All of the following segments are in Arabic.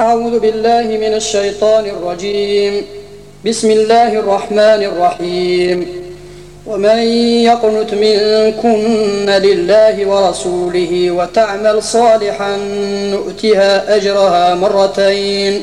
أعوذ بالله من الشيطان الرجيم. بسم الله الرحمن الرحيم. ومن يقنت منكن لله ورسوله وتعمل صالحا نؤتها أجرها مرتين.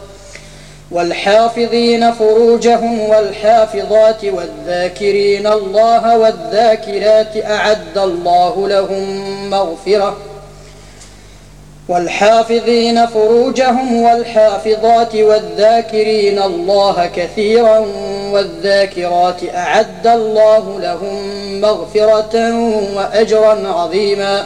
والحافظين فروجهم والحافظات والذاكرين الله والذاكرات أعد الله لهم مغفرة. والحافظين فروجهم والحافظات والذاكرين الله كثيرا والذاكرات أعد الله لهم مغفرة وأجرا عظيما.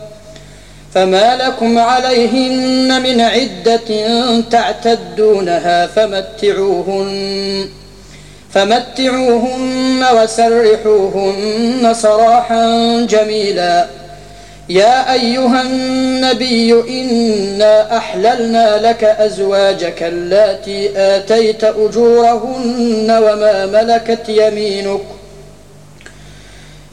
فما لكم عليهن من عدة تعتدونها فمتعوهن فمتعوهن وسرحوهن سراحا جميلا. يا أيها النبي إنا أحللنا لك أزواجك اللاتي آتيت أجورهن وما ملكت يمينك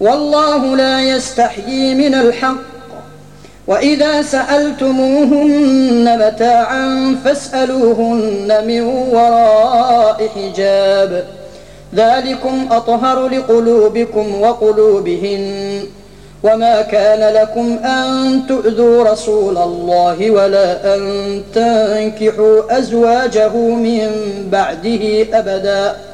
والله لا يستحيي من الحق. وإذا سألتموهن متاعا فاسألوهن من وراء حجاب. ذلكم أطهر لقلوبكم وقلوبهن. وما كان لكم أن تؤذوا رسول الله ولا أن تنكحوا أزواجه من بعده أبداً.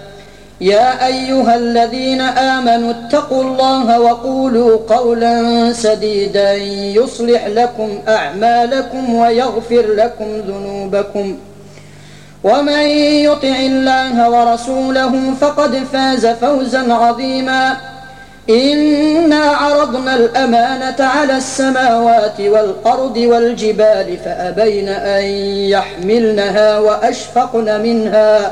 يا أيها الذين آمنوا اتقوا الله وقولوا قولا سديدا يصلح لكم أعمالكم ويغفر لكم ذنوبكم ۖ. ومن يطع الله ورسوله فقد فاز فوزا عظيما. إنا عرضنا الأمانة على السماوات والأرض والجبال فأبين أن يحملنها وأشفقن منها.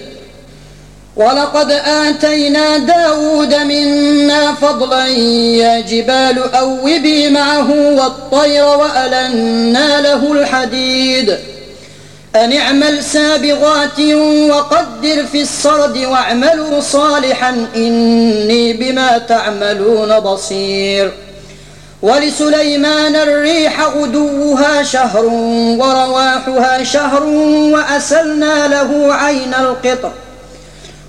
ولقد آتينا داود منا فضلا يا جبال أوبي معه والطير وألنا له الحديد. أن اعمل سابغات وقدر في الصرد واعملوا صالحا إني بما تعملون بصير. ولسليمان الريح غدوها شهر ورواحها شهر وأسلنا له عين القطر.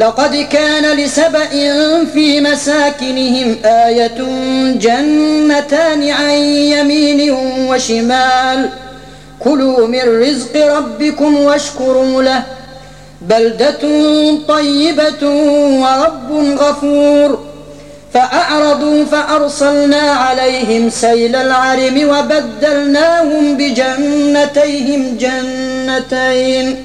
لقد كان لسبأ في مساكنهم آية جنتان عن يمين وشمال. كلوا من رزق ربكم واشكروا له. بلدة طيبة ورب غفور. فأعرضوا فأرسلنا عليهم سيل العرم وبدلناهم بجنتيهم جنتين.